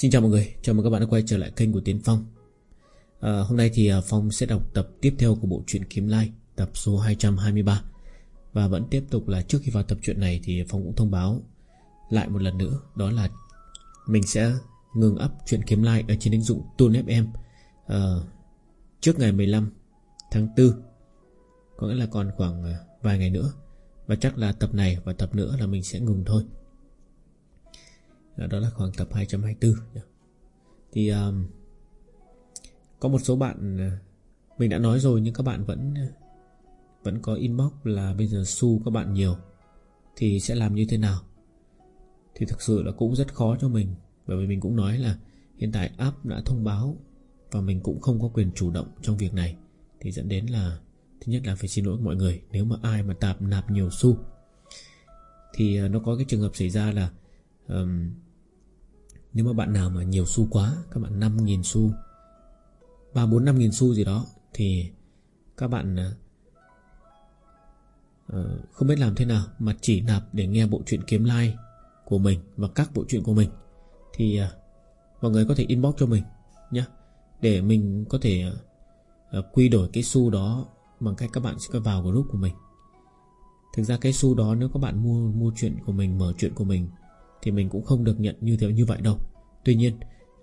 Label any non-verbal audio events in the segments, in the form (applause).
Xin chào mọi người, chào mừng các bạn đã quay trở lại kênh của Tiến Phong. À, Hôm nay thì à, Phong sẽ đọc tập tiếp theo của bộ truyện Kiếm Lai Tập số 223 Và vẫn tiếp tục là trước khi vào tập truyện này Thì Phong cũng thông báo lại một lần nữa Đó là mình sẽ ngừng up truyện Kiếm Lai Ở trên ứng dụng tune FM à, Trước ngày 15 tháng 4 Có nghĩa là còn khoảng à, vài ngày nữa. Và chắc là tập này và tập nữa là mình sẽ ngừng thôi. Dạ, đó là khoảng tập 224 Thì um, Có một số bạn à, Mình đã nói rồi nhưng các bạn vẫn à, Vẫn có inbox là Bây giờ su các bạn nhiều Thì sẽ làm như thế nào? Thì thực sự là cũng rất khó cho mình Bởi vì mình cũng nói là Hiện tại app đã thông báo Và mình cũng không có quyền chủ động trong việc này. Thì dẫn đến là Thứ nhất là phải xin lỗi mọi người Nếu mà ai mà tạp nạp nhiều xu Thì à, nó có cái trường hợp xảy ra là um, nếu mà bạn nào mà nhiều xu quá Các bạn 5.000 xu 3, 4, 5.000 xu gì đó Thì các bạn uh, Không biết làm thế nào Mà chỉ nạp để nghe bộ truyện kiếm like Của mình và các bộ truyện của mình Thì uh, mọi người có thể inbox cho mình nhé Để mình có thể uh, Quy đổi cái xu đó Bằng cách các bạn sẽ vào group của mình. Thực ra cái xu đó nếu các bạn mua mua chuyện của mình Mở chuyện của mình thì mình cũng không được nhận như thế như vậy đâu. Tuy nhiên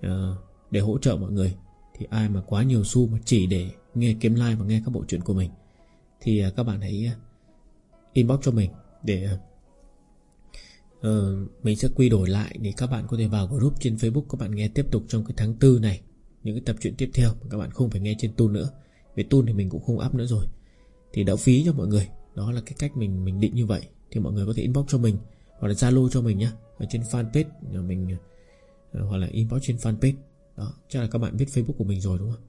à, Để hỗ trợ mọi người Thì ai mà quá nhiều xu mà chỉ để nghe kiếm like và nghe các bộ truyện của mình Thì à, các bạn hãy ờ, Inbox cho mình Để uh, Mình sẽ quy đổi lại Để các bạn có thể vào group trên Facebook Các bạn nghe tiếp tục trong cái tháng tư này Những cái tập truyện tiếp theo mà Các bạn không phải nghe trên tu nữa. Về tu thì mình cũng không up nữa rồi. Thì đỡ phí cho mọi người. Đó là cái cách mình mình định như vậy. Thì mọi người có thể inbox cho mình. Hoặc là Zalo cho mình nhé ở trên fanpage, nhà mình ờ, hoặc là inbox trên fanpage. Đó, chắc là các bạn biết facebook của mình rồi đúng không?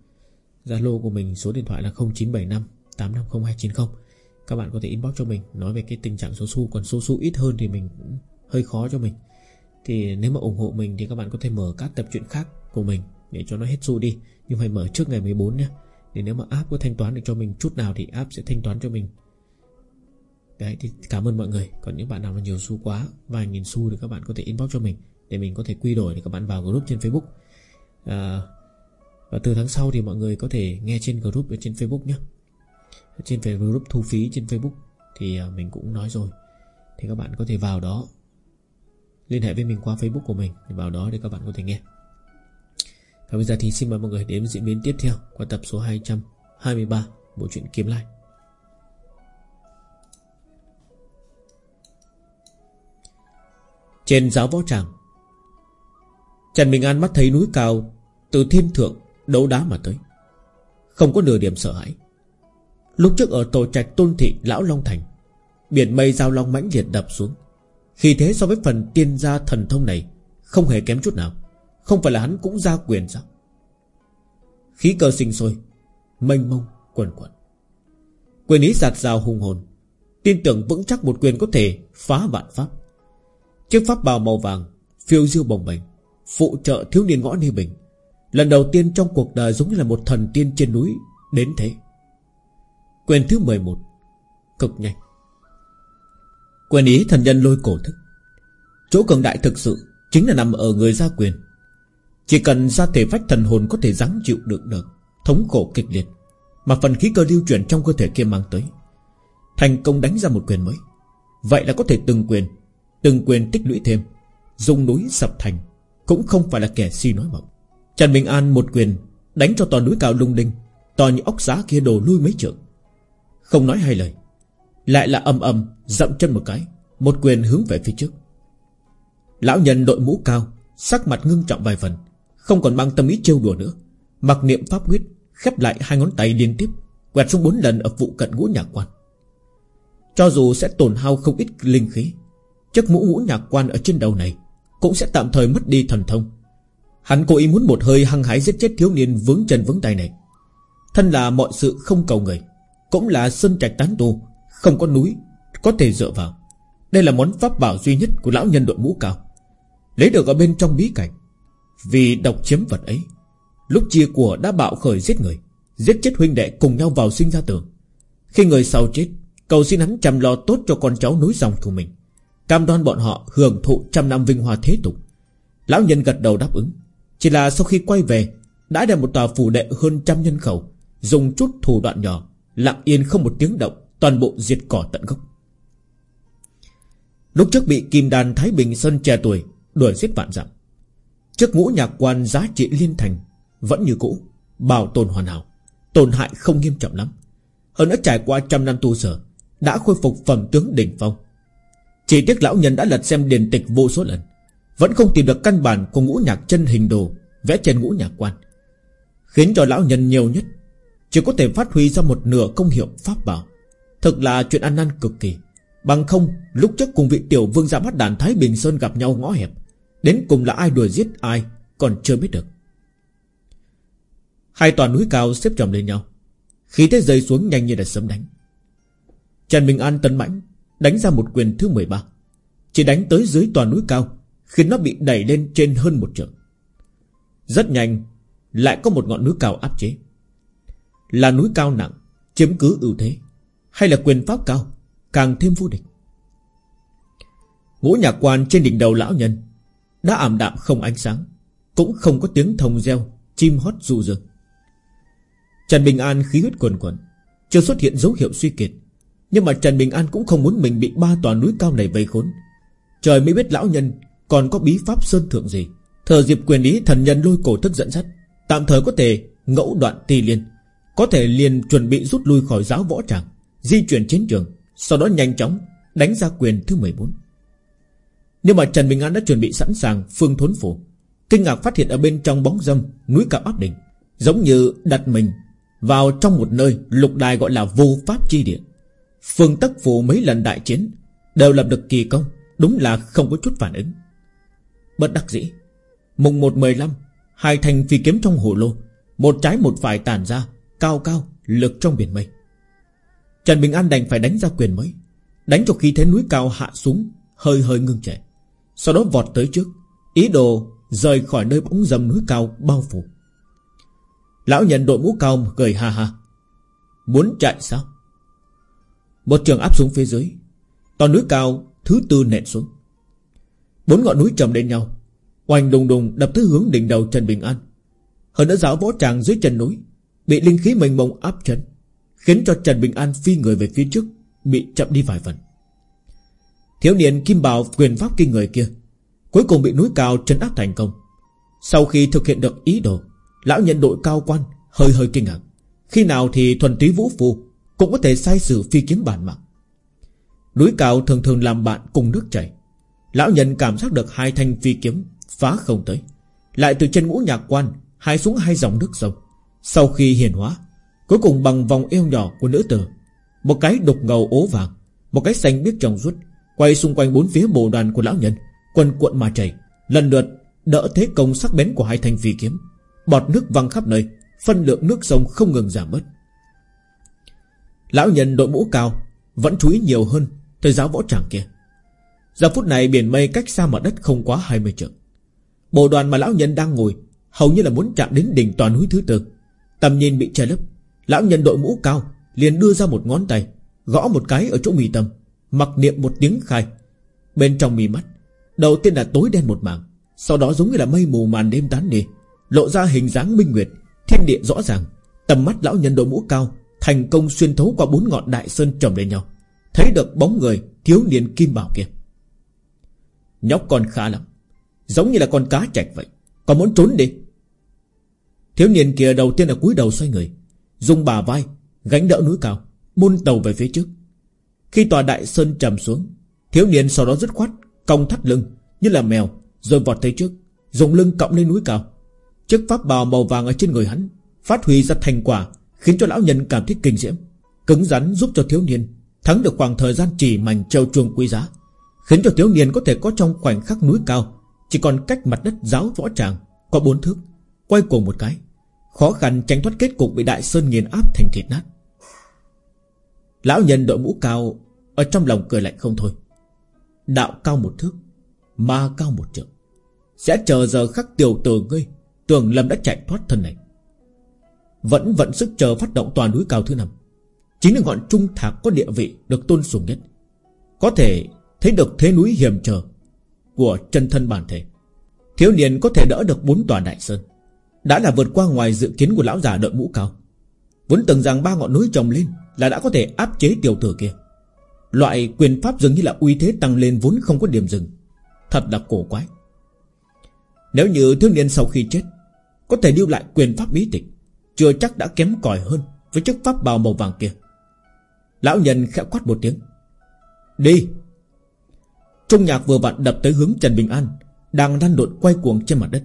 Zalo của mình số điện thoại là 0975 850290 các bạn có thể inbox cho mình, nói về cái tình trạng số su còn số su ít hơn thì mình cũng hơi khó cho mình. Thì nếu mà ủng hộ mình thì các bạn có thể mở các tập truyện khác của mình để cho nó hết su đi. Nhưng phải mở trước ngày 14 nhé để nếu mà app có thanh toán được cho mình chút nào thì app sẽ thanh toán cho mình. Đấy thì cảm ơn mọi người. Còn những bạn nào mà nhiều xu quá Vài nghìn xu thì các bạn có thể inbox cho mình Để mình có thể quy đổi để các bạn vào group trên Facebook. À, Và từ tháng sau thì mọi người có thể nghe trên group ở trên Facebook nhé. Trên về group thu phí trên Facebook Thì à, mình cũng nói rồi. Thì các bạn có thể vào đó Liên hệ với mình qua Facebook của mình để Vào đó để các bạn có thể nghe. Và bây giờ thì xin mời mọi người đến diễn biến tiếp theo Qua tập số 223 Bộ truyện Kiếm Lai. Trên giáo võ tràng Trần Bình An mắt thấy núi cao, Từ thiên thượng, đấu đá mà tới. Không có nửa điểm sợ hãi. Lúc trước ở tổ trạch tôn thị Lão Long Thành, Biển mây giao long mãnh liệt đập xuống. Khi thế so với phần tiên gia thần thông này, Không hề kém chút nào. Không phải là hắn cũng ra quyền sao? Khí cơ sinh sôi, Mênh mông, quần quần Quyền ý giạt rào hùng hồn. Tin tưởng vững chắc một quyền có thể phá vạn pháp. Chiếc pháp bào màu vàng, Phiêu diêu bồng bềnh, Phụ trợ thiếu niên ngõ ni bình. Lần đầu tiên trong cuộc đời giống như là một thần tiên trên núi Đến thế. Quyền thứ 11 Cực nhanh. Quyền ý thần nhân lôi cổ thức. Chỗ cường đại thực sự Chính là nằm ở người gia quyền. Chỉ cần ra thể phách thần hồn có thể gắng chịu được được, Thống khổ kịch liệt, Mà phần khí cơ lưu chuyển trong cơ thể kia mang tới, Thành công đánh ra một quyền mới. Vậy là có thể từng quyền Từng quyền tích lũy thêm. Dùng núi sập thành Cũng không phải là kẻ si nói mộng. Trần Bình An một quyền Đánh cho toàn núi cao lung linh, toàn như ốc giá kia đổ lui mấy trượng. Không nói hai lời, Lại là âm âm dậm chân một cái, Một quyền hướng về phía trước. Lão nhân đội mũ cao, Sắc mặt ngưng trọng vài phần, Không còn mang tâm ý trêu đùa nữa, Mặc niệm pháp quyết, Khép lại hai ngón tay liên tiếp, Quẹt xuống bốn lần ở vụ cận ngũ nhà quan. Cho dù sẽ tổn hao không ít linh khí Chiếc mũ ngũ nhạc quan ở trên đầu này, Cũng sẽ tạm thời mất đi thần thông. Hắn cố ý muốn một hơi hăng hái giết chết thiếu niên vướng chân vướng tay này. Thân là mọi sự không cầu người, Cũng là sân trạch tán tu, Không có núi Có thể dựa vào. Đây là món pháp bảo duy nhất của lão nhân đội mũ cao. Lấy được ở bên trong bí cảnh, Vì độc chiếm vật ấy. Lúc chia của đã bạo khởi giết người, Giết chết huynh đệ cùng nhau vào sinh ra tường. Khi người sau chết, Cầu xin hắn chăm lo tốt cho con cháu núi dòng của mình. Cam đoan bọn họ hưởng thụ trăm năm vinh hoa thế tục. Lão nhân gật đầu đáp ứng. Chỉ là sau khi quay về, Đã đem một tòa phủ đệ hơn trăm nhân khẩu, Dùng chút thủ đoạn nhỏ, Lặng yên không một tiếng động, Toàn bộ diệt cỏ tận gốc. Lúc trước bị Kim Đàn Thái Bình Sơn trẻ tuổi Đuổi giết vạn dặm Trước ngũ nhạc quan giá trị liên thành Vẫn như cũ, Bảo tồn hoàn hảo, Tổn hại không nghiêm trọng lắm. Hơn đã trải qua trăm năm tu sở Đã khôi phục phẩm tướng đỉnh phong. Chỉ tiếc lão nhân đã lật xem điển tịch vô số lần, Vẫn không tìm được căn bản Của ngũ nhạc chân hình đồ Vẽ trên ngũ nhạc quan, Khiến cho lão nhân nhiều nhất Chỉ có thể phát huy ra một nửa công hiệu pháp bảo. Thực là chuyện ăn năn cực kỳ, Bằng không, lúc trước cùng vị tiểu vương ra bắt đàn Thái Bình Sơn gặp nhau ngõ hẹp, Đến cùng là ai đuổi giết ai Còn chưa biết được. Hai tòa núi cao xếp chồng lên nhau, Khí thế rơi xuống nhanh như là sấm đánh. Trần Bình An tấn mãnh Đánh ra một quyền thứ 13 Chỉ đánh tới dưới tòa núi cao, Khiến nó bị đẩy lên trên hơn một trượng. Rất nhanh, Lại có một ngọn núi cao áp chế. Là núi cao nặng, Chiếm cứ ưu thế, Hay là quyền pháp cao, Càng thêm vô địch. Ngũ nhạc quan trên đỉnh đầu lão nhân, Đã ảm đạm không ánh sáng, Cũng không có tiếng thông reo, Chim hót ru rừng Trần Bình An khí huyết quần quần, Chưa xuất hiện dấu hiệu suy kiệt nhưng mà Trần Bình An cũng không muốn mình bị ba tòa núi cao này vây khốn. Trời mới biết lão nhân Còn có bí pháp sơn thượng gì. Thờ dịp quyền ý thần nhân lôi cổ thức dẫn dắt Tạm thời có thể ngẫu đoạn ti liên. Có thể liền chuẩn bị rút lui khỏi giáo võ tràng, Di chuyển chiến trường, Sau đó nhanh chóng đánh ra quyền thứ 14 Nhưng mà Trần Bình An đã chuẩn bị sẵn sàng phương thốn phủ. Kinh ngạc phát hiện ở bên trong bóng dâm Núi cao áp đỉnh, Giống như đặt mình vào trong một nơi lục đài gọi là vô pháp chi địa. Phương Tất Phù mấy lần đại chiến Đều lập được kỳ công, Đúng là không có chút phản ứng. Bất đắc dĩ, Mùng 1-15 Hai thành phi kiếm trong hồ lô, Một trái một phải tàn ra, Cao cao, lực trong biển mây. Trần Bình An đành phải đánh ra quyền mới, Đánh cho khi thế núi cao hạ xuống, Hơi hơi ngưng trệ. Sau đó vọt tới trước, Ý đồ rời khỏi nơi bóng dầm núi cao bao phủ. Lão nhận đội mũ cao cười ha ha, Muốn chạy sao? Một trường áp xuống phía dưới. Toàn núi cao, thứ tư nện xuống. Bốn ngọn núi chồng lên nhau. Oanh đùng đùng đập tới hướng đỉnh đầu Trần Bình An. Hơn nữa giáo võ tràng dưới chân núi Bị linh khí mênh mông áp chân Khiến cho Trần Bình An phi người về phía trước, Bị chậm đi vài phần. Thiếu niên kim bào quyền pháp kinh người kia Cuối cùng bị núi cao trấn áp thành công. Sau khi thực hiện được ý đồ, Lão nhận đội cao quan Hơi hơi kinh ngạc. Khi nào thì thuần túy vũ phù cũng có thể sai sử phi kiếm bản mạng. Núi cao thường thường làm bạn cùng nước chảy. Lão nhân cảm giác được hai thanh phi kiếm Phá không tới. Lại từ chân ngũ nhạc quan, Hai xuống hai dòng nước sông. Sau khi hiền hóa, Cuối cùng bằng vòng eo nhỏ của nữ tử, Một cái đục ngầu ố vàng, Một cái xanh biếc trong rút Quay xung quanh bốn phía bộ đoàn của lão nhân, Quần cuộn mà chảy, Lần lượt đỡ thế công sắc bén của hai thanh phi kiếm. Bọt nước văng khắp nơi, Phân lượng nước sông không ngừng giảm bớt. Lão nhân đội mũ cao, Vẫn chú ý nhiều hơn Tới giáo võ tràng kia. Giờ phút này biển mây cách xa mặt đất không quá 20 trượng. Bộ đoàn mà lão nhân đang ngồi Hầu như là muốn chạm đến đỉnh toàn núi thứ tư. Tầm nhìn bị che lấp, Lão nhân đội mũ cao liền đưa ra một ngón tay, Gõ một cái ở chỗ mì tâm Mặc niệm một tiếng khai. Bên trong mì mắt, Đầu tiên là tối đen một mảng, Sau đó giống như là mây mù màn đêm tán đi, Lộ ra hình dáng minh nguyệt, Thiên địa rõ ràng. Tầm mắt lão nhân đội mũ cao Thành công xuyên thấu qua bốn ngọn đại sơn chồng lên nhau. Thấy được bóng người thiếu niên kim bảo kia. Nhóc con khá lắm. Giống như là con cá chạch vậy. Còn muốn trốn đi? Thiếu niên kia đầu tiên là cúi đầu xoay người. Dùng bà vai, Gánh đỡ núi cao Buôn tàu về phía trước. Khi tòa đại sơn trầm xuống, Thiếu niên sau đó dứt khoát, Cong thắt lưng, Như là mèo, Rồi vọt tới trước, Dùng lưng cộng lên núi cao. Chiếc pháp bào màu vàng ở trên người hắn Phát huy ra thành quả Khiến cho lão nhân cảm thấy kinh diễm, Cứng rắn giúp cho thiếu niên Thắng được khoảng thời gian chỉ mảnh treo chuông quý giá, Khiến cho thiếu niên có thể có trong khoảnh khắc núi cao, Chỉ còn cách mặt đất giáo võ tràng Có bốn thước, Quay cuồng một cái, Khó khăn tránh thoát kết cục bị đại sơn nghiền áp thành thịt nát. Lão nhân đội mũ cao Ở trong lòng cười lạnh không thôi. Đạo cao một thước, Ma cao một trượng, Sẽ chờ giờ khắc tiểu tử ngươi Tưởng Lâm đã chạy thoát thân này. Vẫn vận sức chờ phát động toàn núi cao thứ năm. Chính là ngọn trung thạc có địa vị Được tôn sùng nhất. Có thể thấy được thế núi hiểm trở Của chân thân bản thể. Thiếu niên có thể đỡ được bốn tòa đại sơn. Đã là vượt qua ngoài dự kiến của lão già đội mũ cao. Vốn tưởng rằng ba ngọn núi trồng lên Là đã có thể áp chế tiểu tử kia. Loại quyền pháp dường như là uy thế tăng lên Vốn không có điểm dừng. Thật là cổ quái. Nếu như thiếu niên sau khi chết, Có thể lưu lại quyền pháp bí tịch chưa chắc đã kém cỏi hơn Với chiếc pháp bào màu vàng kia. Lão nhân khẽ quát một tiếng. Đi! Trung nhạc vừa vặn đập tới hướng Trần Bình An, Đang lăn lộn quay cuồng trên mặt đất.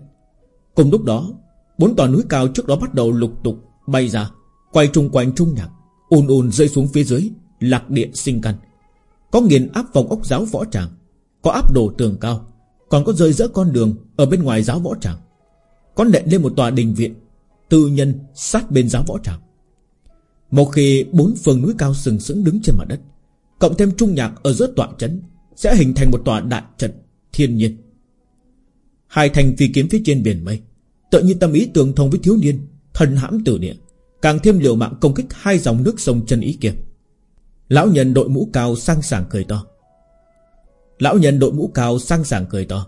Cùng lúc đó, Bốn tòa núi cao trước đó bắt đầu lục tục Bay ra, Quay trung quanh Trung nhạc, ùn ùn rơi xuống phía dưới, Lạc địa sinh căn. Có nghiền áp vòng ốc giáo võ tràng, Có áp đổ tường cao, Còn có rơi giữa con đường Ở bên ngoài giáo võ tràng. Có nện lên một tòa đình viện Tư nhân sát bên giáo võ tràng. Một khi bốn phương núi cao sừng sững đứng trên mặt đất, Cộng thêm trung nhạc ở giữa tọa trấn Sẽ hình thành một tòa đại trận thiên nhiên. Hai thành phi kiếm phía trên biển mây Tự như tâm ý tương thông với thiếu niên Thần hãm tử địa, Càng thêm liều mạng công kích hai dòng nước sông chân ý kia. Lão nhân đội mũ cao sang sảng cười to. Lão nhân đội mũ cao sang sảng cười to.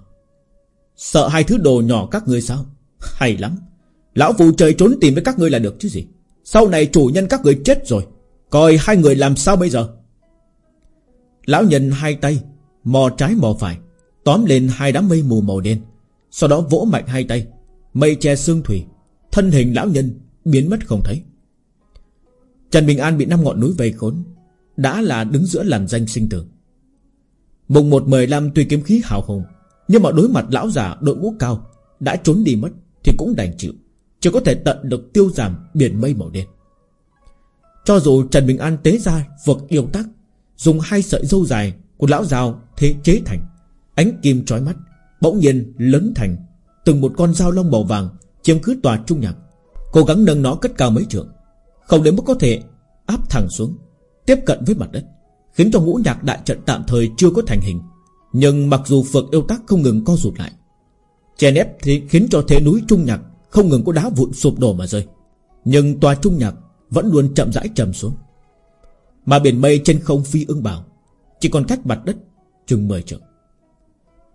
Sợ hai thứ đồ nhỏ các ngươi sao? (laughs) Hay lắm. Lão phù trời trốn tìm với các ngươi là được chứ gì? Sau này chủ nhân các ngươi chết rồi, Coi hai người làm sao bây giờ? Lão nhân hai tay, Mò trái mò phải, Tóm lên hai đám mây mù màu đen, Sau đó vỗ mạnh hai tay, Mây che xương thủy, Thân hình lão nhân biến mất không thấy. Trần Bình An bị năm ngọn núi vây khốn, Đã là đứng giữa làn danh sinh tử. Mùng 115 tuy kiếm khí hào hùng, Nhưng mà đối mặt lão già đội mũ cao, Đã trốn đi mất Thì cũng đành chịu. Chỉ có thể tận được tiêu giảm biển mây màu đen. Cho dù Trần Bình An tế ra vực yêu tác Dùng hai sợi dâu dài Của lão rào thế chế thành, Ánh kim trói mắt, Bỗng nhiên lớn thành, Từng một con dao long màu vàng Chiếm cứ tòa trung nhạc, Cố gắng nâng nó cất cao mấy trượng, Không đến mức có thể áp thẳng xuống, Tiếp cận với mặt đất, Khiến cho ngũ nhạc đại trận tạm thời chưa có thành hình. Nhưng mặc dù phược yêu tác không ngừng co rụt lại Chè ép thì khiến cho thế núi trung nhạc không ngừng có đá vụn sụp đổ mà rơi. Nhưng tòa trung nhạc Vẫn luôn chậm rãi trầm xuống. Mà biển mây trên không phi ưng bảo Chỉ còn cách mặt đất chừng 10 trượng.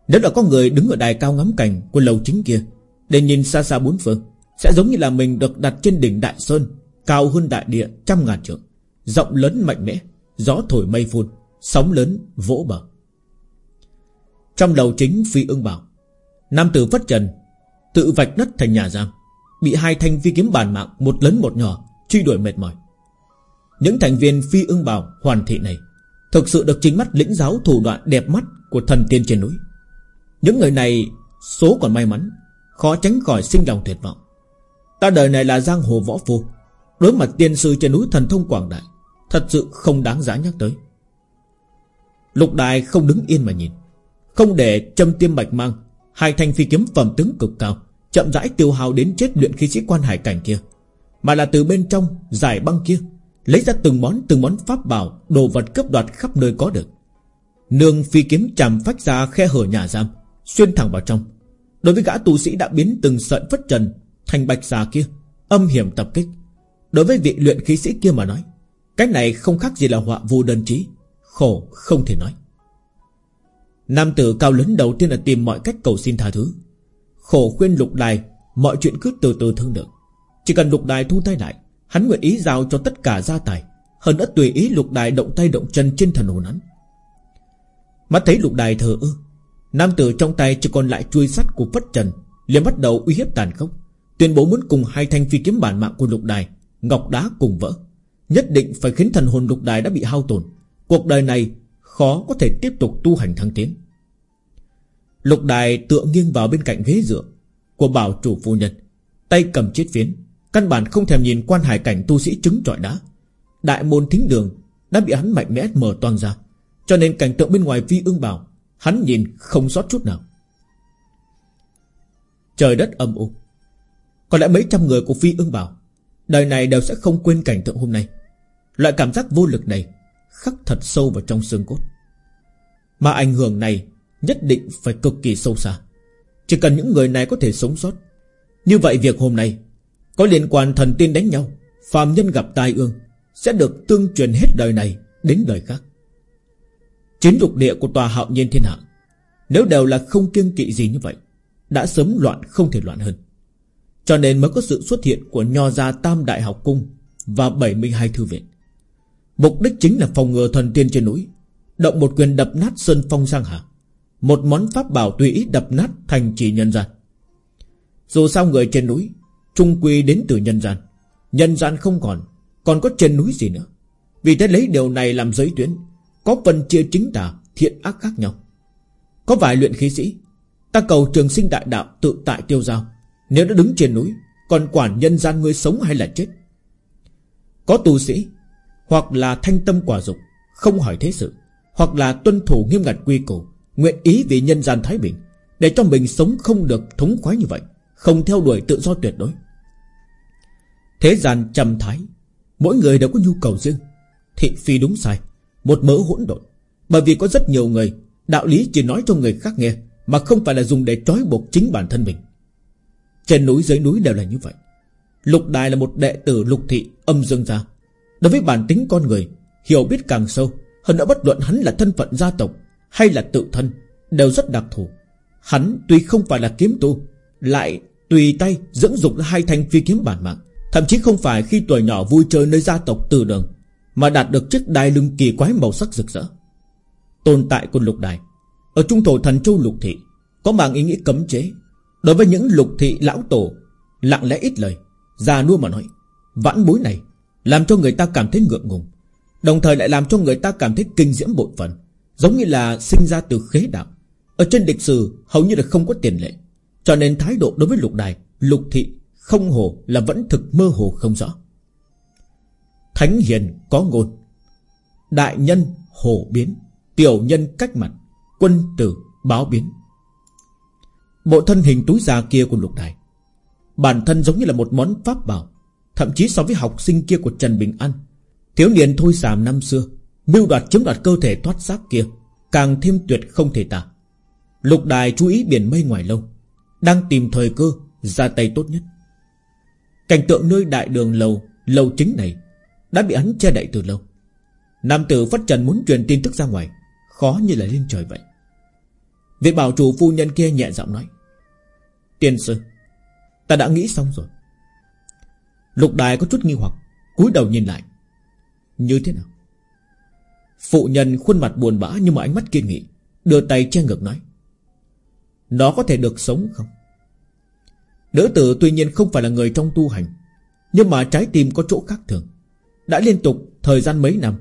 Nếu là có người đứng ở đài cao ngắm cảnh Của lầu chính kia, Để nhìn xa xa bốn phương, Sẽ giống như là mình được đặt trên đỉnh Đại Sơn, Cao hơn đại địa trăm ngàn trượng, Rộng lớn mạnh mẽ, Gió thổi mây phun, Sóng lớn vỗ bờ. Trong đầu chính phi ưng bảo Nam tử phất trần Tự vạch đất thành nhà giam, Bị hai thanh phi kiếm bàn mạng Một lớn một nhỏ Truy đuổi mệt mỏi. Những thành viên phi ưng bảo hoàn thị này Thực sự được chính mắt lĩnh giáo thủ đoạn đẹp mắt Của thần tiên trên núi. Những người này số còn may mắn, Khó tránh khỏi sinh lòng tuyệt vọng. Ta đời này là giang hồ võ phu, Đối mặt tiên sư trên núi thần thông quảng đại, Thật sự không đáng giá nhắc tới. Lục đài không đứng yên mà nhìn, Không để châm tiêm bạch mang, Hai thanh phi kiếm phẩm tướng cực cao Chậm rãi tiêu hao đến chết luyện khí sĩ quan hải cảnh kia, Mà là từ bên trong Giải băng kia, Lấy ra từng món từng món pháp bảo, Đồ vật cướp đoạt khắp nơi có được. Nương phi kiếm chạm phách ra khe hở nhà giam, Xuyên thẳng vào trong. Đối với gã tù sĩ đã biến từng sợi phất trần Thành bạch xà kia, Âm hiểm tập kích. Đối với vị luyện khí sĩ kia mà nói, Cái này không khác gì là họa vô đơn chí, Khổ không thể nói. Nam tử cao lớn đầu tiên là tìm mọi cách cầu xin tha thứ. Khổ khuyên lục đài, Mọi chuyện cứ từ từ thương lượng. Chỉ cần lục đài thu tay lại, Hắn nguyện ý giao cho tất cả gia tài, Hơn đã tùy ý lục đài động tay động chân trên thần hồn hắn. Mắt thấy lục đài thờ ư Nam tử trong tay chỉ còn lại chuôi sắt của Phất Trần, liền bắt đầu uy hiếp tàn khốc, Tuyên bố muốn cùng hai thanh phi kiếm bản mạng của lục đài, Ngọc đá cùng vỡ. Nhất định phải khiến thần hồn lục đài đã bị hao tổn. Cuộc đời này khó có thể tiếp tục tu hành thăng tiến. Lục đài tựa nghiêng vào bên cạnh ghế dựa. Của bảo chủ phu nhân, Tay cầm chiếc phiến, Căn bản không thèm nhìn quan hải cảnh tu sĩ trứng trọi đá. Đại môn thính đường Đã bị hắn mạnh mẽ mở toang ra, Cho nên cảnh tượng bên ngoài phi ương bảo Hắn nhìn không sót chút nào. Trời đất âm u. Có lẽ mấy trăm người của phi ương bảo Đời này đều sẽ không quên cảnh tượng hôm nay. Loại cảm giác vô lực này Khắc thật sâu vào trong xương cốt. Mà ảnh hưởng này Nhất định phải cực kỳ sâu xa. Chỉ cần những người này có thể sống sót. Như vậy việc hôm nay Có liên quan thần tiên đánh nhau, phàm nhân gặp tai ương, Sẽ được tương truyền hết đời này Đến đời khác. Chiến lục địa của tòa hạo nhiên thiên hạ, Nếu đều là không kiêng kỵ gì như vậy, Đã sớm loạn không thể loạn hơn. Cho nên mới có sự xuất hiện Của nho gia tam đại học cung Và 72 thư viện. Mục đích chính là phòng ngừa thần tiên trên núi, Động một quyền đập nát sơn phong sang hạ một món pháp bảo tùy ý đập nát thành trì nhân gian. Dù sao người trên núi, Trung quy đến từ nhân gian. Nhân gian không còn Còn có trên núi gì nữa. Vì thế lấy điều này làm giới tuyến, Có phần chia chính tà, thiện ác khác nhau. Có vài luyện khí sĩ, Ta cầu trường sinh đại đạo tự tại tiêu giao. Nếu đã đứng trên núi, Còn quản nhân gian người sống hay là chết? Có tu sĩ, Hoặc là thanh tâm quả dục, Không hỏi thế sự, Hoặc là tuân thủ nghiêm ngặt quy củ Nguyện ý vì nhân gian thái bình, Để cho mình sống không được thống khoái như vậy, Không theo đuổi tự do tuyệt đối. Thế gian trầm thái, Mỗi người đều có nhu cầu riêng, Thị phi đúng sai, Một mớ hỗn độn. Bởi vì có rất nhiều người, Đạo lý chỉ nói cho người khác nghe, Mà không phải là dùng để trói buộc chính bản thân mình. Trên núi dưới núi đều là như vậy. Lục Đài là một đệ tử lục thị âm dương gia. Đối với bản tính con người, Hiểu biết càng sâu, Hơn nữa bất luận hắn là thân phận gia tộc hay là tự thân, Đều rất đặc thù. Hắn tuy không phải là kiếm tu, Lại tùy tay dưỡng dục hai thanh phi kiếm bản mạng. Thậm chí không phải khi tuổi nhỏ vui chơi nơi gia tộc từ đường, Mà đạt được chiếc đai lưng kỳ quái màu sắc rực rỡ. Tồn tại của lục đài, Ở trung thổ thần châu lục thị, Có mang ý nghĩa cấm chế. Đối với những lục thị lão tổ, Lặng lẽ ít lời, Già nua mà nói, Vãn bối này Làm cho người ta cảm thấy ngượng ngùng, Đồng thời lại làm cho người ta cảm thấy kinh diễm bội phần. Giống như là sinh ra từ khế đạo Ở trên lịch sử, hầu như là không có tiền lệ. Cho nên thái độ đối với lục đài, Lục thị, không hồ là vẫn thực mơ hồ không rõ. Thánh hiền có ngôn. Đại nhân hồ biến, Tiểu nhân cách mặt, Quân tử báo biến. Bộ thân hình túi già kia của lục đài. Bản thân giống như là một món pháp bảo, Thậm chí so với học sinh kia của Trần Bình An. Thiếu niên thôi sàm năm xưa Mưu đoạt chiếm đoạt cơ thể thoát xác kia, Càng thêm tuyệt không thể tả. Lục đài chú ý biển mây ngoài lâu Đang tìm thời cơ Ra tay tốt nhất. Cảnh tượng nơi đại đường lầu Lầu chính này Đã bị hắn che đậy từ lâu. Nam tử phát trần muốn truyền tin tức ra ngoài, Khó như là lên trời vậy. Vị bảo chủ phu nhân kia nhẹ giọng nói, Tiên sư, Ta đã nghĩ xong rồi. Lục đài có chút nghi hoặc, cúi đầu nhìn lại. Như thế nào? Phụ nhân khuôn mặt buồn bã Nhưng mà ánh mắt kiên nghị, Đưa tay che ngực nói, Nó có thể được sống không? Nữ tử tuy nhiên không phải là người trong tu hành, Nhưng mà trái tim có chỗ khác thường. Đã liên tục, thời gian mấy năm,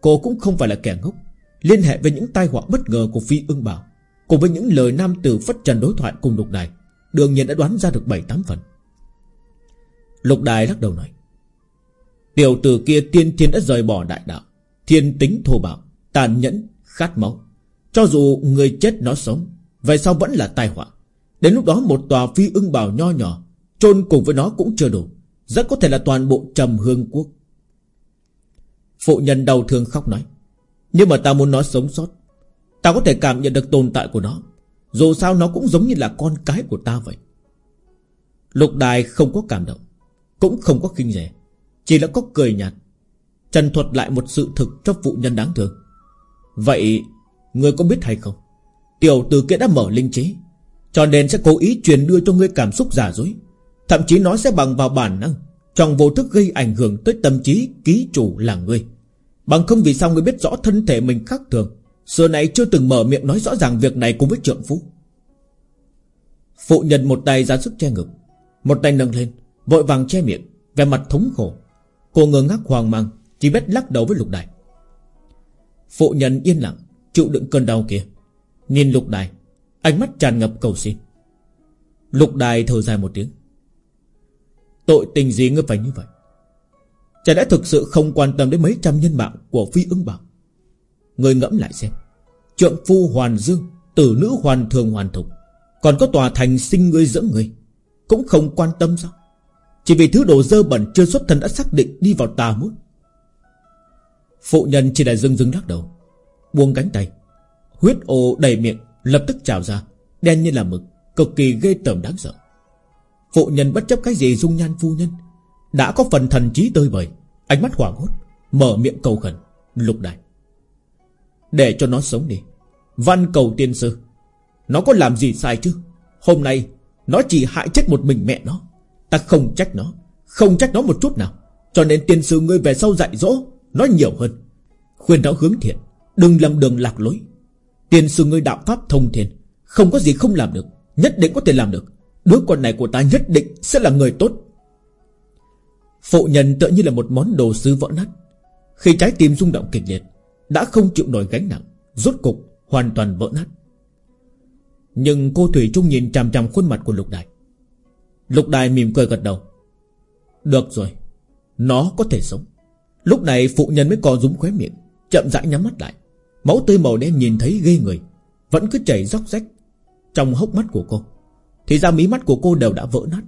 Cô cũng không phải là kẻ ngốc. Liên hệ với những tai họa bất ngờ của Phi ưng bảo, Cùng với những lời nam tử phất trần đối thoại cùng lục đài, Đương nhiên đã đoán ra được 7-8 phần. Lục đài lắc đầu nói, Tiểu tử kia tiên thiên đã rời bỏ đại đạo Thiên tính thô bạo Tàn nhẫn, khát máu. Cho dù người chết nó sống Vậy sao vẫn là tai họa. Đến lúc đó một tòa phi ưng bào nho nhỏ chôn cùng với nó cũng chưa đủ Rất có thể là toàn bộ trầm hương quốc. Phụ nhân đau thương khóc nói Nhưng mà ta muốn nó sống sót. Ta có thể cảm nhận được tồn tại của nó. Dù sao nó cũng giống như là con cái của ta vậy. Lục đài không có cảm động Cũng không có kinh rẻ Chỉ là có cười nhạt. Trần thuật lại một sự thực cho phụ nhân đáng thương. Vậy, Người có biết hay không? Tiểu tử kia đã mở linh trí, cho nên sẽ cố ý truyền đưa cho ngươi cảm xúc giả dối. Thậm chí nó sẽ bằng vào bản năng, Trong vô thức gây ảnh hưởng tới tâm trí, Ký chủ là ngươi. Bằng không vì sao ngươi biết rõ thân thể mình khác thường? Xưa này chưa từng mở miệng nói rõ ràng Việc này cùng với trượng phú Phụ nhân một tay ra sức che ngực, Một tay nâng lên, Vội vàng che miệng Về mặt thống khổ. Cô ngơ ngác hoang mang chỉ biết lắc đầu với lục đài. Phụ nhân yên lặng, Chịu đựng cơn đau kia. Nhìn lục đài, Ánh mắt tràn ngập cầu xin. Lục đài thở dài một tiếng. Tội tình gì ngươi phải như vậy? Chả lẽ thực sự không quan tâm đến mấy trăm nhân mạng Của phi ứng bảo? Ngươi ngẫm lại xem. Trượng phu hoàn dương, Tử nữ hoàn thường hoàn thục, Còn có tòa thành sinh ngươi dưỡng ngươi, Cũng không quan tâm sao? Chỉ vì thứ đồ dơ bẩn chưa xuất thân đã xác định Đi vào tà mút Phụ nhân chỉ là dưng dưng lắc đầu. Buông cánh tay. Huyết ồ đầy miệng, Lập tức trào ra, Đen như là mực, Cực kỳ ghê tởm đáng sợ. Phụ nhân bất chấp cái gì dung nhan phu nhân, Đã có phần thần trí tơi bời, Ánh mắt hoảng hốt, Mở miệng cầu khẩn, Lục đại. Để cho nó sống đi Văn cầu tiên sư, Nó có làm gì sai chứ? Hôm nay, Nó chỉ hại chết một mình mẹ nó. Ta không trách nó, Không trách nó một chút nào. Cho nên tiên sư ngươi về sau dạy dỗ nói nhiều hơn, Khuyên nó hướng thiện, Đừng làm đường lạc lối. Tiền sư ngươi đạo pháp thông thiên Không có gì không làm được, Nhất định có thể làm được. Đứa con này của ta nhất định sẽ là người tốt. Phụ nhân tự như là một món đồ sứ vỡ nát. Khi trái tim rung động kịch liệt, Đã không chịu nổi gánh nặng, Rốt cục hoàn toàn vỡ nát. Nhưng cô Thủy Trung nhìn chằm chằm khuôn mặt của Lục Đài. Lục Đài mỉm cười gật đầu. Được rồi, Nó có thể sống. Lúc này phụ nhân mới co rúm khóe miệng, Chậm rãi nhắm mắt lại. Máu tươi màu đen nhìn thấy ghê người, Vẫn cứ chảy róc rách Trong hốc mắt của cô. Thì ra mí mắt của cô đều đã vỡ nát,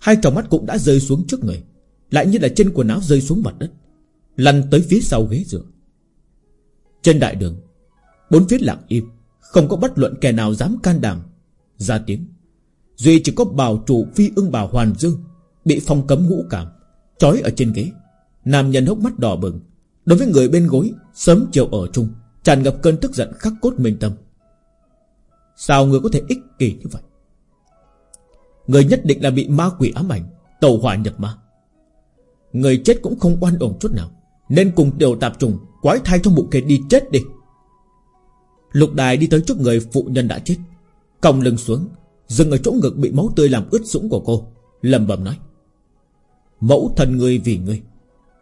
Hai tròng mắt cũng đã rơi xuống trước người, Lại như là chân quần áo rơi xuống mặt đất, Lăn tới phía sau ghế dựa. Trên đại đường, Bốn phía lặng im, Không có bất luận kẻ nào dám can đảm Ra tiếng. Duy chỉ có bảo chủ phi ưng bảo Hoàn Dương Bị phong cấm ngũ cảm, Trói ở trên ghế. Nam nhân hốc mắt đỏ bừng. Đối với người bên gối, Sớm chiều ở chung, Tràn ngập cơn tức giận khắc cốt minh tâm. Sao người có thể ích kỷ như vậy? Người nhất định là bị ma quỷ ám ảnh, Tàu hỏa nhập ma. Người chết cũng không oan ổn chút nào, Nên cùng đều tạp trùng, Quái thai trong bụng kia đi chết đi. Lục đài đi tới trước người phụ nhân đã chết. Còng lưng xuống, Dừng ở chỗ ngực bị máu tươi làm ướt sũng của cô lầm bầm nói. Mẫu thần người vì người.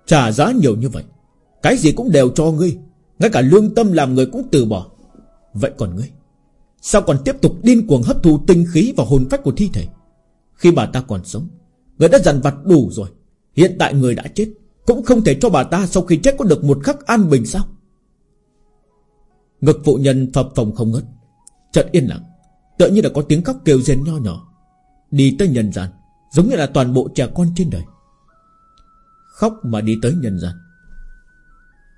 Trả giá nhiều như vậy, Cái gì cũng đều cho ngươi, Ngay cả lương tâm làm người cũng từ bỏ. Vậy còn ngươi, Sao còn tiếp tục điên cuồng hấp thu tinh khí và hồn phách của thi thể? Khi bà ta còn sống, Người đã dằn vặt đủ rồi. Hiện tại người đã chết, Cũng không thể cho bà ta sau khi chết có được một khắc an bình sao? Ngực phụ nhân phập phồng không ngớt, Chợt yên lặng, Tựa như là có tiếng khóc kêu rên nho nhỏ. Đi tới nhân gian, Giống như là toàn bộ trẻ con trên đời. Khóc mà đi tới nhân gian.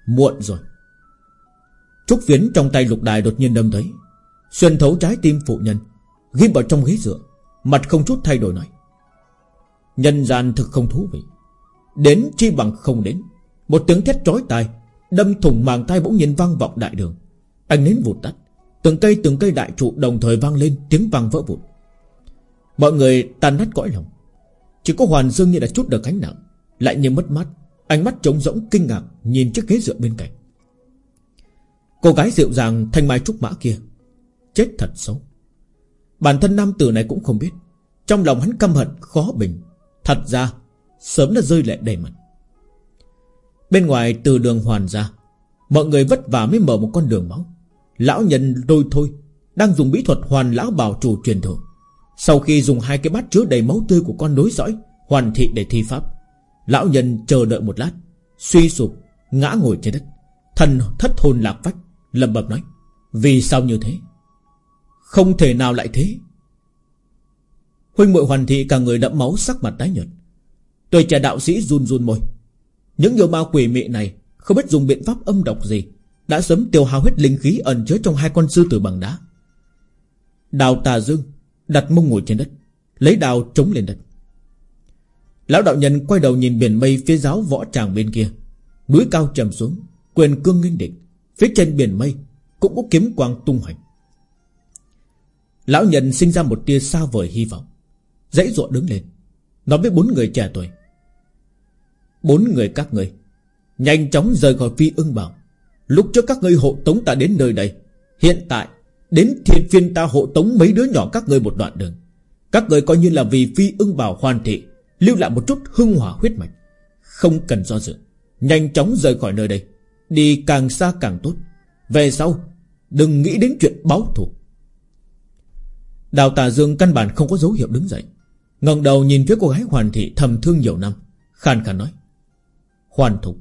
Muộn rồi. Trúc phiến trong tay lục đài đột nhiên đâm thấy. Xuyên thấu trái tim phụ nhân, Ghim vào trong ghế dựa, Mặt không chút thay đổi nói. Nhân gian thực không thú vị. Đến chi bằng không đến. Một tiếng thét trói tai, Đâm thủng màng tai bỗng nhiên vang vọng đại đường. Anh nến vụt tắt. Từng cây từng cây đại trụ đồng thời vang lên, Tiếng vang vỡ vụt. Mọi người tan nát cõi lòng. Chỉ có Hoàn Dương như đã chút được cánh nặng. Lại như mất mắt, Ánh mắt trống rỗng kinh ngạc Nhìn chiếc ghế dựa bên cạnh. Cô gái dịu dàng thanh mai trúc mã kia Chết thật xấu. Bản thân nam tử này cũng không biết Trong lòng hắn căm hận khó bình. Thật ra Sớm đã rơi lệ đầy mặt. Bên ngoài từ đường hoàn ra Mọi người vất vả mới mở một con đường máu. Lão nhân đôi thôi Đang dùng bí thuật hoàn lão bảo chủ truyền thừa Sau khi dùng hai cái bát chứa đầy máu tươi của con đối dõi Hoàn thị để thi pháp Lão nhân chờ đợi một lát, Suy sụp, Ngã ngồi trên đất. Thần thất hồn lạc vách lầm bập nói, Vì sao như thế? Không thể nào lại thế. Huynh muội hoàn thị cả người đẫm máu sắc mặt tái nhợt. Tuổi trẻ đạo sĩ run run môi. Những yêu ma quỷ mị này Không biết dùng biện pháp âm độc gì, Đã sớm tiêu hao hết linh khí ẩn chứa trong hai con sư tử bằng đá. Đào tà dương Đặt mông ngồi trên đất, Lấy đào chống lên đất. Lão đạo nhân quay đầu nhìn biển mây phía giáo võ tràng bên kia. Núi cao trầm xuống, Quyền cương nghênh định Phía trên biển mây Cũng có kiếm quang tung hoành. Lão nhân sinh ra một tia xa vời hy vọng. Dãy dụa đứng lên. Nói với bốn người trẻ tuổi. Bốn người các người Nhanh chóng rời khỏi phi ưng bảo. Lúc trước các ngươi hộ tống ta đến nơi đây, Hiện tại Đến thiên phiên ta hộ tống mấy đứa nhỏ các ngươi một đoạn đường. Các người coi như là vì phi ưng bảo hoàn thị Lưu lại một chút hưng hỏa huyết mạch. Không cần do dự, Nhanh chóng rời khỏi nơi đây. Đi càng xa càng tốt. Về sau, Đừng nghĩ đến chuyện báo thù. Đào tà dương căn bản không có dấu hiệu đứng dậy. Ngẩng đầu nhìn phía cô gái hoàn thị thầm thương nhiều năm, Khàn khàn nói, Hoàn thục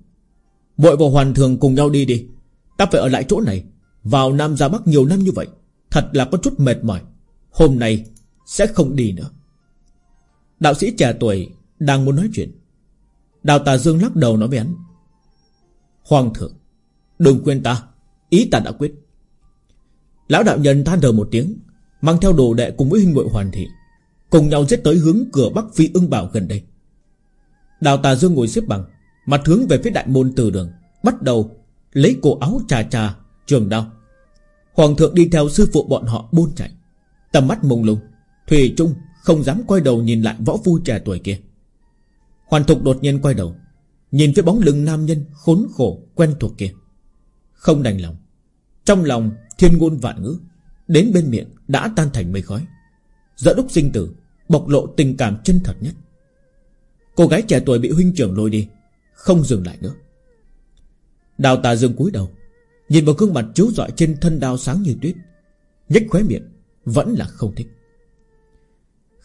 bội và hoàn thường cùng nhau đi đi. Ta phải ở lại chỗ này, Vào Nam ra Bắc nhiều năm như vậy, Thật là có chút mệt mỏi. Hôm nay sẽ không đi nữa. Đạo sĩ trẻ tuổi Đang muốn nói chuyện. Đào tà dương lắc đầu nói với hắn. Hoàng thượng, Đừng quên ta, Ý ta đã quyết. Lão đạo nhân than thở một tiếng, Mang theo đồ đệ cùng với huynh muội hoàn thị, Cùng nhau giết tới hướng cửa Bắc Phi ưng bảo gần đây. Đào tà dương ngồi xếp bằng, Mặt hướng về phía đại môn từ đường, Bắt đầu lấy cổ áo trà trà, Trường đao. Hoàng thượng đi theo sư phụ bọn họ buôn chạy, Tầm mắt mông lung, Thủy Trung không dám quay đầu nhìn lại võ phu trẻ tuổi kia. Hoàn thục đột nhiên quay đầu, Nhìn phía bóng lưng nam nhân khốn khổ quen thuộc kia. Không đành lòng, Trong lòng thiên ngôn vạn ngữ, Đến bên miệng đã tan thành mây khói. Giữa lúc sinh tử, Bộc lộ tình cảm chân thật nhất. Cô gái trẻ tuổi bị huynh trưởng lôi đi, Không dừng lại nữa. Đào tà dương cúi đầu, Nhìn vào gương mặt chiếu rọi trên thân đao sáng như tuyết, nhếch khóe miệng, Vẫn là không thích.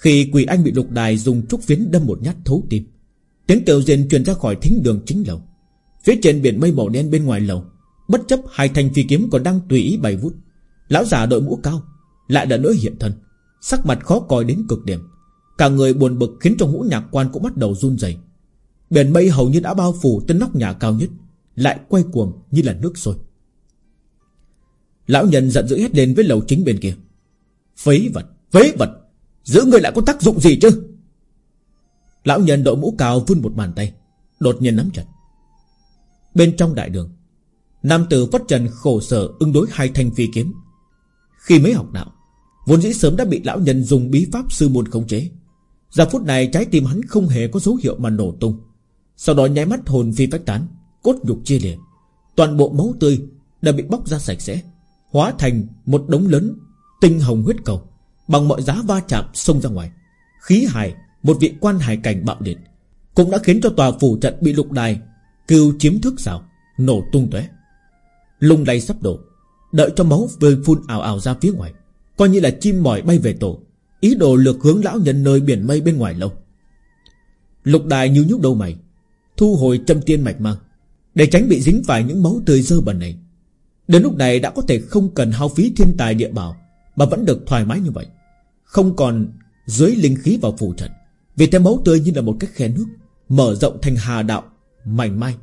Khi quỷ anh bị lục đài dùng trúc phiến đâm một nhát thấu tim Tiếng kêu rên truyền ra khỏi thính đường chính lầu. Phía trên biển mây màu đen bên ngoài lầu Bất chấp hai thanh phi kiếm còn đang tùy ý bày vút Lão già đội mũ cao Lại đã nỗi hiện thân Sắc mặt khó coi đến cực điểm. Cả người buồn bực khiến cho ngũ nhạc quan cũng bắt đầu run rẩy. Biển mây hầu như đã bao phủ tên nóc nhà cao nhất Lại quay cuồng như là nước sôi. Lão nhân giận dữ hét lên với lầu chính bên kia. Phế vật, phế vật! Giữ người lại có tác dụng gì chứ? Lão nhân đội mũ cao vươn một bàn tay, Đột nhiên nắm chặt. Bên trong đại đường, Nam tử phất trần khổ sở ứng đối hai thanh phi kiếm. Khi mới học đạo, Vốn dĩ sớm đã bị lão nhân dùng bí pháp sư môn khống chế. Giờ phút này trái tim hắn không hề có dấu hiệu mà nổ tung. Sau đó nháy mắt hồn phi phách tán, Cốt nhục chia liệt Toàn bộ máu tươi đã bị bóc ra sạch sẽ, Hóa thành một đống lớn Tinh hồng huyết cầu. Bằng mọi giá va chạm xông ra ngoài. Khí hài, Một vị quan hải cảnh bạo liệt, Cũng đã khiến cho tòa phủ trận bị lục đài Cưu chiếm thức xảo Nổ tung tóe. Lung lay sắp đổ, Đợi cho máu vơi phun ảo ảo ra phía ngoài, Coi như là chim mỏi bay về tổ. Ý đồ lược hướng lão nhân nơi biển mây bên ngoài lâu. Lục đài như nhúc đầu mày, Thu hồi châm tiên mạch mang, Để tránh bị dính phải những máu tươi dơ bẩn này. Đến lúc này đã có thể không cần hao phí thiên tài địa bảo mà vẫn được thoải mái như vậy. Không còn dưới linh khí vào phù trận. Vì thế máu tươi như là một cái khe nước Mở rộng thành hà đạo Mảnh mai.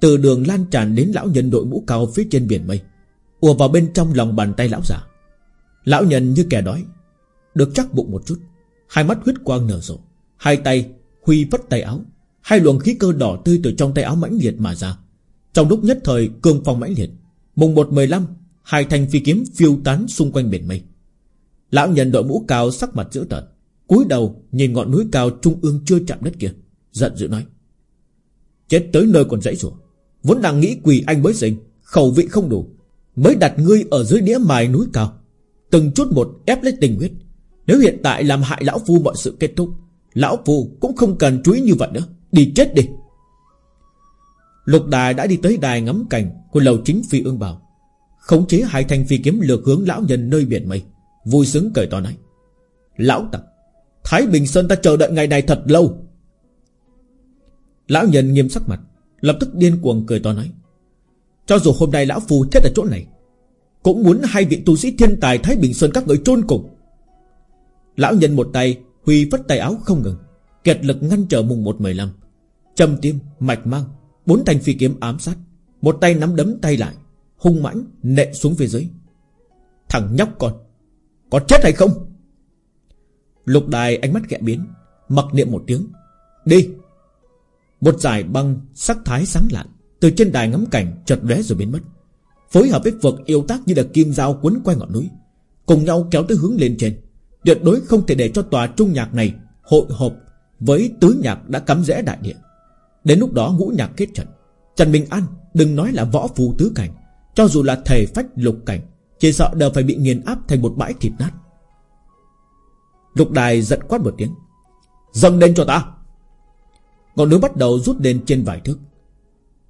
Từ đường lan tràn đến lão nhân đội mũ cao phía trên biển mây. Ùa vào bên trong lòng bàn tay lão già, Lão nhân như kẻ đói Được chắc bụng một chút. Hai mắt huyết quang nở rộ. Hai tay huy vất tay áo. Hai luồng khí cơ đỏ tươi từ trong tay áo mãnh liệt mà ra. Trong lúc nhất thời cương phong mãnh liệt Mùng 1-15 Hai thanh phi kiếm phiêu tán xung quanh biển mây. Lão nhân đội mũ cao sắc mặt dữ tợn, cúi đầu nhìn ngọn núi cao trung ương chưa chạm đất kia, Giận dữ nói, Chết tới nơi còn dãy rủa, Vốn đang nghĩ quỳ anh mới sinh, Khẩu vị không đủ, Mới đặt ngươi ở dưới đĩa mài núi cao, Từng chút một ép lấy tình huyết. Nếu hiện tại làm hại lão phu mọi sự kết thúc, Lão phu cũng không cần chú ý như vậy nữa, Đi chết đi. Lục đài đã đi tới đài ngắm cảnh Của lầu chính phi ương bảo. Khống chế hai thanh phi kiếm lược hướng lão nhân nơi biển mây. Vui sướng cười to nói. Lão tặc Thái Bình Sơn ta chờ đợi ngày này thật lâu. Lão nhân nghiêm sắc mặt Lập tức điên cuồng cười to nói. Cho dù hôm nay lão phù chết ở chỗ này Cũng muốn hai vị tu sĩ thiên tài Thái Bình Sơn các người chôn cùng. Lão nhân một tay Huy vất tay áo không ngừng Kiệt lực ngăn trở mùng 115 Trầm tiêm, mạch mang Bốn thanh phi kiếm ám sát Một tay nắm đấm tay lại. Hung mãnh nện xuống phía dưới. Thằng nhóc con, Có chết hay không? Lục đài ánh mắt kẹ biến, Mặc niệm một tiếng. Đi! Một dải băng sắc thái sáng lạn Từ trên đài ngắm cảnh chợt lóe rồi biến mất. Phối hợp với vực yêu tác như là kim dao quấn quanh ngọn núi, Cùng nhau kéo tới hướng lên trên. Tuyệt đối không thể để cho tòa trung nhạc này Hội họp với tứ nhạc đã cắm rẽ đại địa. Đến lúc đó ngũ nhạc kết trận, Trần Bình An đừng nói là võ phù tứ cảnh cho dù là thể phách lục cảnh, Chỉ sợ đều phải bị nghiền áp thành một bãi thịt nát. Lục đài giận quát một tiếng. Dâng lên cho ta. Ngọn núi bắt đầu rút lên trên vài thước.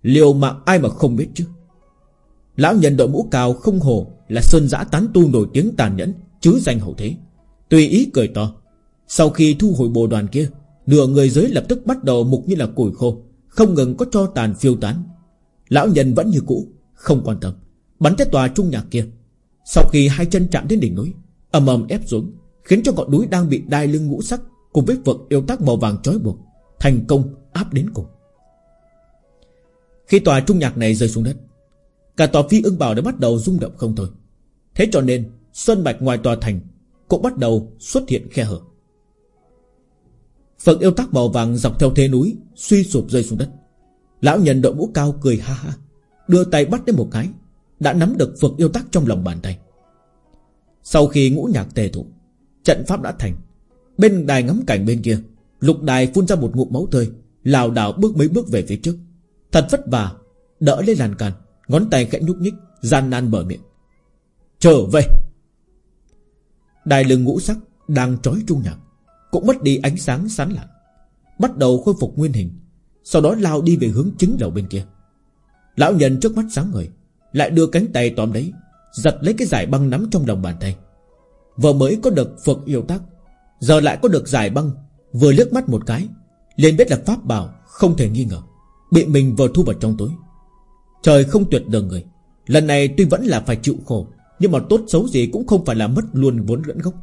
Liều mạng ai mà không biết chứ? Lão nhân đội mũ cao không hồ Là sơn giã tán tu nổi tiếng tàn nhẫn, Chứ danh hậu thế. Tùy ý cười to. Sau khi thu hồi bồ đoàn kia, Nửa người dưới lập tức bắt đầu mục như là củi khô, Không ngừng có cho tàn phiêu tán. Lão nhân vẫn như cũ. Không quan tâm. Bắn tới tòa trung nhạc kia. Sau khi hai chân chạm đến đỉnh núi, ầm ầm ép xuống, Khiến cho ngọn núi đang bị đai lưng ngũ sắc Cùng với vật yêu tác màu vàng trói buộc, Thành công áp đến cùng. Khi tòa trung nhạc này rơi xuống đất, Cả tòa phi ưng bảo đã bắt đầu rung động không thôi. Thế cho nên Xuân Bạch ngoài tòa thành Cũng bắt đầu xuất hiện khe hở. Phật yêu tác màu vàng dọc theo thế núi Suy sụp rơi xuống đất. Lão nhân đội mũ cao cười ha ha. Đưa tay bắt đến một cái, Đã nắm được Phật yêu tác trong lòng bàn tay. Sau khi ngũ nhạc tề thủ, Trận pháp đã thành. Bên đài ngắm cảnh bên kia, Lục đài phun ra một ngụm máu tươi, lảo đảo bước mấy bước về phía trước. Thật vất vả, Đỡ lên làn can, Ngón tay khẽ nhúc nhích, Gian nan mở miệng. Trở về! Đài lưng ngũ sắc Đang trói trung nhạc, Cũng mất đi ánh sáng sáng lạn. Bắt đầu khôi phục nguyên hình, Sau đó lao đi về hướng chính đầu bên kia. Lão nhân trước mắt sáng ngời, Lại đưa cánh tay tóm lấy, Giật lấy cái giải băng nắm trong lòng bàn tay. Vừa mới có được phật yêu tác Giờ lại có được giải băng, Vừa liếc mắt một cái, liền biết là pháp bảo Không thể nghi ngờ, Bị mình vừa thu vào trong túi. Trời không tuyệt đường người, Lần này tuy vẫn là phải chịu khổ, Nhưng mà tốt xấu gì cũng không phải là mất luôn vốn lẫn gốc.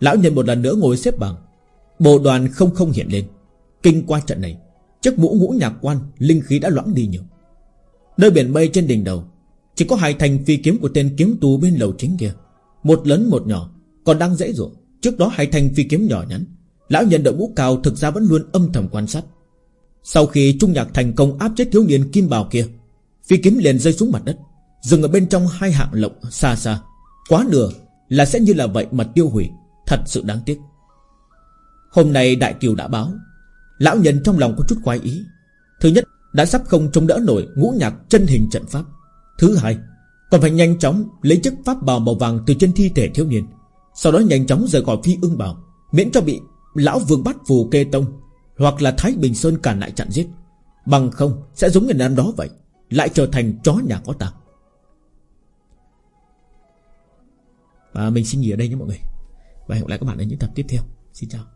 Lão nhân một lần nữa ngồi xếp bằng, Bộ đoàn không không hiện lên. Kinh qua trận này Chiếc mũ ngũ nhạc quan, Linh khí đã loãng đi nhiều. Nơi biển mây trên đỉnh đầu, Chỉ có hai thành phi kiếm của tên kiếm tù bên lầu chính kia. Một lớn, một nhỏ, Còn đang dễ dụ Trước đó hai thành phi kiếm nhỏ nhắn. Lão nhân đội mũ cao thực ra vẫn luôn âm thầm quan sát. Sau khi Trung Nhạc thành công áp chết thiếu niên kim bào kia, Phi kiếm liền rơi xuống mặt đất, Dừng ở bên trong hai hạng lộng xa xa. Quá nửa là sẽ như là vậy mà tiêu hủy, Thật sự đáng tiếc. Hôm nay Đại Kiều đã báo, Lão nhân trong lòng có chút quái ý. Thứ nhất đã sắp không chống đỡ nổi Ngũ nhạc chân hình trận pháp. Thứ hai, còn phải nhanh chóng lấy chiếc pháp bào màu vàng từ trên thi thể thiếu niên. Sau đó nhanh chóng rời khỏi phi ương bào, Miễn cho bị lão vương bắt phù kê tông Hoặc là Thái Bình Sơn cản lại chặn giết. Bằng không, sẽ giống như năm đó vậy, Lại trở thành chó nhà có tàng Và mình xin nghỉ ở đây nhé mọi người. Và hẹn gặp lại các bạn ở những tập tiếp theo. Xin chào.